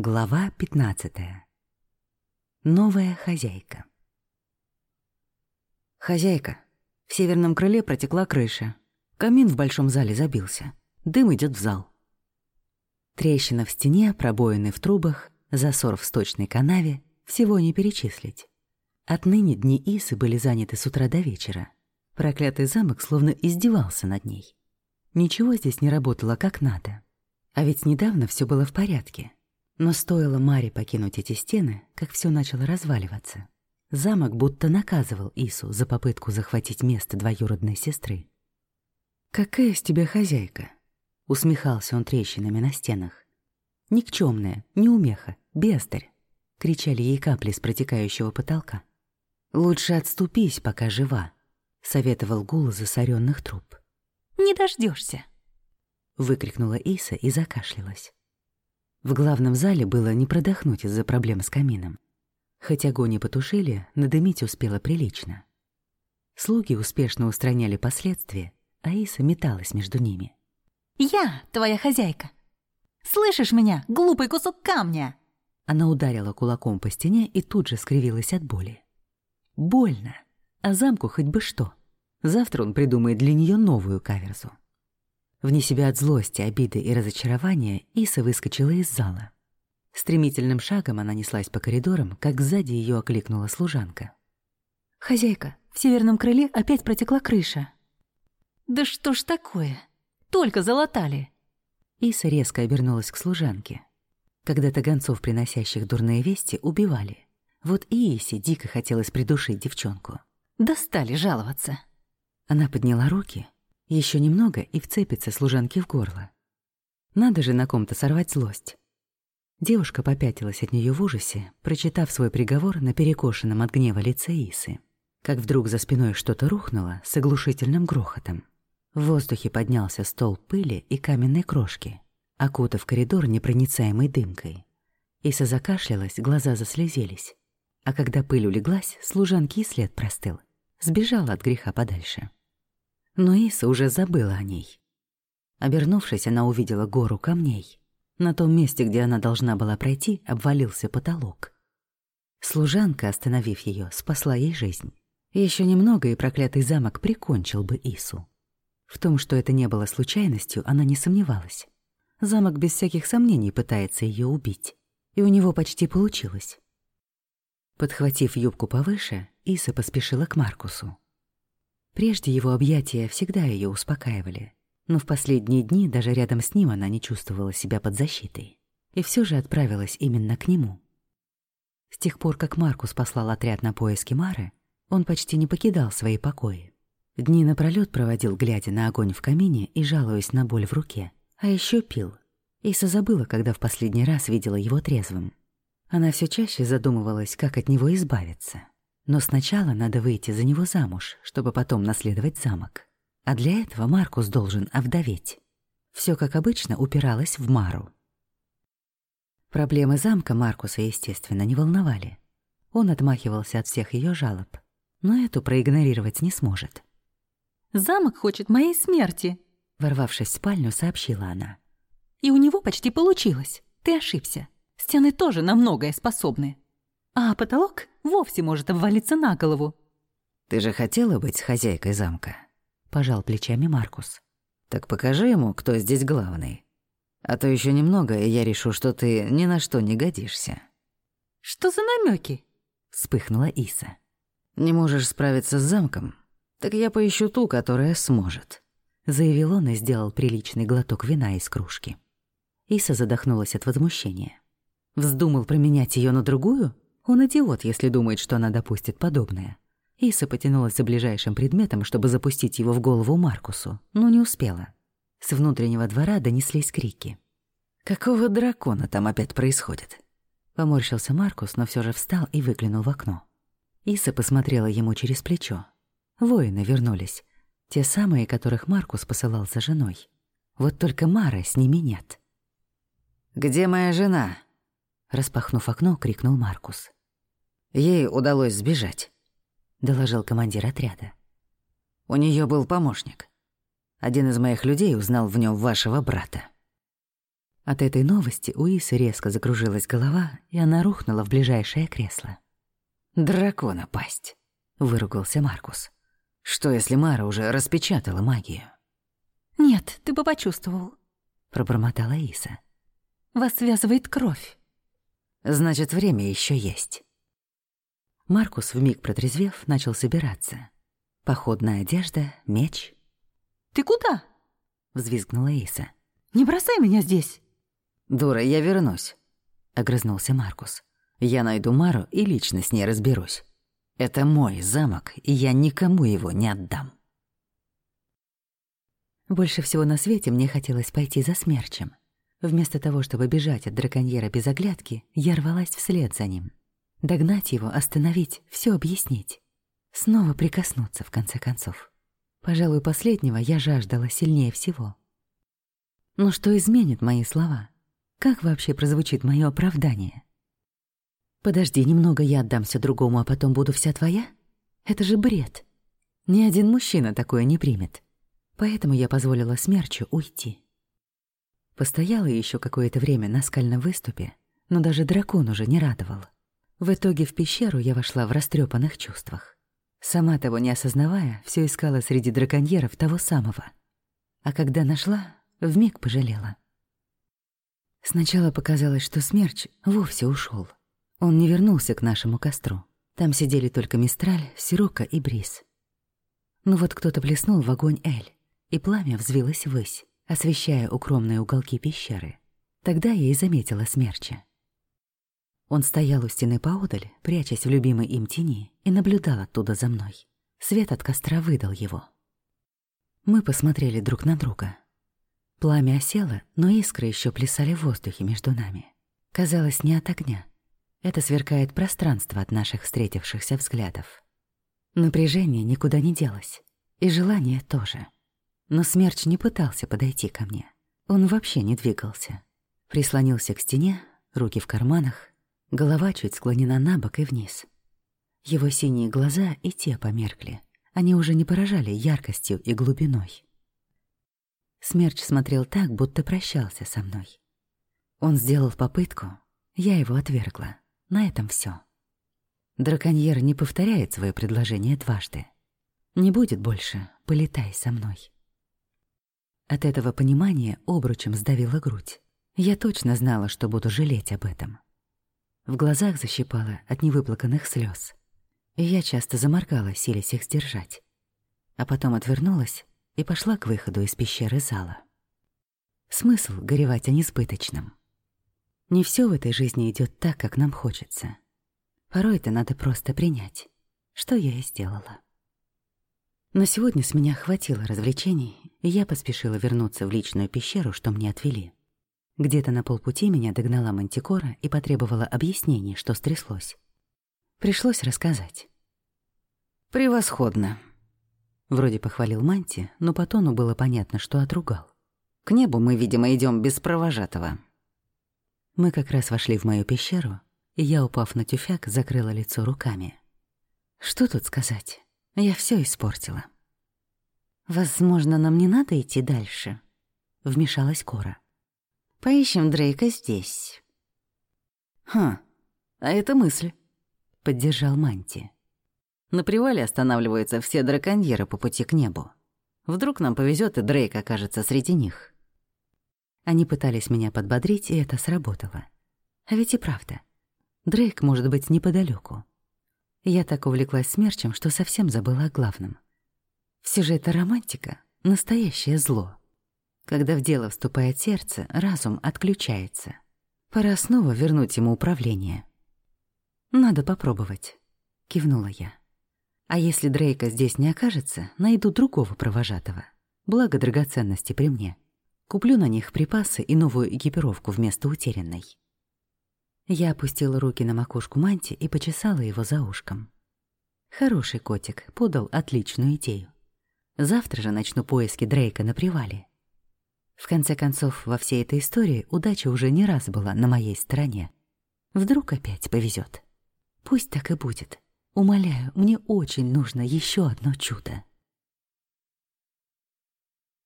Глава 15. Новая хозяйка. Хозяйка. В северном крыле протекла крыша. Камин в большом зале забился. Дым идет в зал. Трещина в стене, пробоины в трубах, засор в сточной канаве — всего не перечислить. Отныне дни Исы были заняты с утра до вечера. Проклятый замок словно издевался над ней. Ничего здесь не работало как надо. А ведь недавно все было в порядке. Но стоило Маре покинуть эти стены, как все начало разваливаться. Замок будто наказывал Ису за попытку захватить место двоюродной сестры. «Какая с тебя хозяйка?» — усмехался он трещинами на стенах. «Никчёмная, неумеха, бездарь!» — кричали ей капли с протекающего потолка. «Лучше отступись, пока жива», — советовал гул засоренных труб. «Не дождешься, выкрикнула Иса и закашлялась. В главном зале было не продохнуть из-за проблем с камином. Хоть огонь и потушили, надымить успела прилично. Слуги успешно устраняли последствия, а Иса металась между ними. «Я твоя хозяйка! Слышишь меня, глупый кусок камня?» Она ударила кулаком по стене и тут же скривилась от боли. Больно, а замку хоть бы что. Завтра он придумает для нее новую каверзу. Вне себя от злости, обиды и разочарования Иса выскочила из зала. Стремительным шагом она неслась по коридорам, как сзади ее окликнула служанка. «Хозяйка, в северном крыле опять протекла крыша». «Да что ж такое? Только залатали». Иса резко обернулась к служанке. Когда-то гонцов, приносящих дурные вести, убивали. Вот и Исе дико хотелось придушить девчонку. «Достали жаловаться». Она подняла руки, еще немного и вцепится служанке в горло. Надо же на ком-то сорвать злость. Девушка попятилась от нее в ужасе, прочитав свой приговор на перекошенном от гнева лице Исы. Как вдруг за спиной что-то рухнуло с оглушительным грохотом. В воздухе поднялся стол пыли и каменной крошки, окутав коридор непроницаемой дымкой. Иса закашлялась, глаза заслезились. А когда пыль улеглась, служанки след простыл. Сбежала от греха подальше. Но Иса уже забыла о ней. Обернувшись, она увидела гору камней. На том месте, где она должна была пройти, обвалился потолок. Служанка, остановив ее, спасла ей жизнь. Еще немного, и проклятый замок прикончил бы Ису. В том, что это не было случайностью, она не сомневалась. Замок без всяких сомнений пытается ее убить. И у него почти получилось. Подхватив юбку повыше, Иса поспешила к Маркусу. Прежде его объятия всегда ее успокаивали, но в последние дни даже рядом с ним она не чувствовала себя под защитой. И все же отправилась именно к нему. С тех пор, как Маркус послал отряд на поиски Мары, он почти не покидал свои покои. Дни напролёт проводил, глядя на огонь в камине и жалуясь на боль в руке. А еще пил. Иса забыла, когда в последний раз видела его трезвым. Она все чаще задумывалась, как от него избавиться. Но сначала надо выйти за него замуж, чтобы потом наследовать замок. А для этого Маркус должен овдоветь. Все, как обычно, упиралось в Мару. Проблемы замка Маркуса, естественно, не волновали. Он отмахивался от всех ее жалоб, но эту проигнорировать не сможет. «Замок хочет моей смерти», — ворвавшись в спальню, сообщила она. «И у него почти получилось. Ты ошибся. Стены тоже на многое способны а потолок вовсе может обвалиться на голову. «Ты же хотела быть хозяйкой замка?» — пожал плечами Маркус. «Так покажи ему, кто здесь главный. А то еще немного, и я решу, что ты ни на что не годишься». «Что за намеки? вспыхнула Иса. «Не можешь справиться с замком? Так я поищу ту, которая сможет», — заявил он и сделал приличный глоток вина из кружки. Иса задохнулась от возмущения. «Вздумал променять ее на другую?» Он идиот, если думает, что она допустит подобное. Иса потянулась за ближайшим предметом, чтобы запустить его в голову Маркусу, но не успела. С внутреннего двора донеслись крики. «Какого дракона там опять происходит?» Поморщился Маркус, но все же встал и выглянул в окно. Иса посмотрела ему через плечо. Воины вернулись. Те самые, которых Маркус посылал за женой. Вот только Мары с ними нет. «Где моя жена?» Распахнув окно, крикнул Маркус. Ей удалось сбежать», — доложил командир отряда. «У нее был помощник. Один из моих людей узнал в нем вашего брата». От этой новости у Исы резко закружилась голова, и она рухнула в ближайшее кресло. «Дракона пасть», — выругался Маркус. «Что, если Мара уже распечатала магию?» «Нет, ты бы почувствовал», — пробормотала Иса. «Вас связывает кровь». «Значит, время еще есть». Маркус, вмиг протрезвев, начал собираться. Походная одежда, меч. «Ты куда?» — взвизгнула Иса. «Не бросай меня здесь!» «Дура, я вернусь», — огрызнулся Маркус. «Я найду Мару и лично с ней разберусь. Это мой замок, и я никому его не отдам». Больше всего на свете мне хотелось пойти за смерчем. Вместо того, чтобы бежать от драконьера без оглядки, я рвалась вслед за ним. Догнать его, остановить, все объяснить. Снова прикоснуться, в конце концов. Пожалуй, последнего я жаждала сильнее всего. Но что изменит мои слова? Как вообще прозвучит мое оправдание? Подожди, немного я отдамся другому, а потом буду вся твоя? Это же бред. Ни один мужчина такое не примет. Поэтому я позволила смерчу уйти. Постояла еще какое-то время на скальном выступе, но даже дракон уже не радовал. В итоге в пещеру я вошла в растрепанных чувствах. Сама того не осознавая, все искала среди драконьеров того самого. А когда нашла, вмиг пожалела. Сначала показалось, что смерч вовсе ушел. Он не вернулся к нашему костру. Там сидели только Мистраль, Сирока и Бриз. Ну вот кто-то плеснул в огонь Эль, и пламя взвилось ввысь, освещая укромные уголки пещеры. Тогда я и заметила смерча. Он стоял у стены поодаль, прячась в любимой им тени, и наблюдал оттуда за мной. Свет от костра выдал его. Мы посмотрели друг на друга. Пламя осело, но искры еще плясали в воздухе между нами. Казалось, не от огня. Это сверкает пространство от наших встретившихся взглядов. Напряжение никуда не делось. И желание тоже. Но смерч не пытался подойти ко мне. Он вообще не двигался. Прислонился к стене, руки в карманах, Голова чуть склонена на бок и вниз. Его синие глаза и те померкли. Они уже не поражали яркостью и глубиной. Смерч смотрел так, будто прощался со мной. Он сделал попытку, я его отвергла. На этом все. Драконьер не повторяет свое предложение дважды. Не будет больше «полетай со мной». От этого понимания обручем сдавила грудь. Я точно знала, что буду жалеть об этом. В глазах защипало от невыплаканных слез. И я часто заморгала, силясь их сдержать. А потом отвернулась и пошла к выходу из пещеры зала. Смысл горевать о несбыточном. Не все в этой жизни идет так, как нам хочется. Порой это надо просто принять, что я и сделала. Но сегодня с меня хватило развлечений, и я поспешила вернуться в личную пещеру, что мне отвели. Где-то на полпути меня догнала Мантикора и потребовала объяснений, что стряслось. Пришлось рассказать. «Превосходно!» Вроде похвалил Манти, но по тону было понятно, что отругал. «К небу мы, видимо, идем без провожатого». Мы как раз вошли в мою пещеру, и я, упав на тюфяк, закрыла лицо руками. Что тут сказать? Я все испортила. «Возможно, нам не надо идти дальше», — вмешалась Кора. Поищем Дрейка здесь». «Ха, а это мысль», — поддержал Манти. «На привале останавливаются все драконьеры по пути к небу. Вдруг нам повезет и Дрейк окажется среди них». Они пытались меня подбодрить, и это сработало. А ведь и правда. Дрейк может быть неподалеку. Я так увлеклась смерчем, что совсем забыла о главном. Все же это романтика — настоящее зло. Когда в дело вступает сердце, разум отключается. Пора снова вернуть ему управление. «Надо попробовать», — кивнула я. «А если Дрейка здесь не окажется, найду другого провожатого. Благо драгоценности при мне. Куплю на них припасы и новую экипировку вместо утерянной». Я опустила руки на макушку Манти и почесала его за ушком. Хороший котик подал отличную идею. Завтра же начну поиски Дрейка на привале. В конце концов, во всей этой истории удача уже не раз была на моей стороне. Вдруг опять повезет. Пусть так и будет. Умоляю, мне очень нужно еще одно чудо.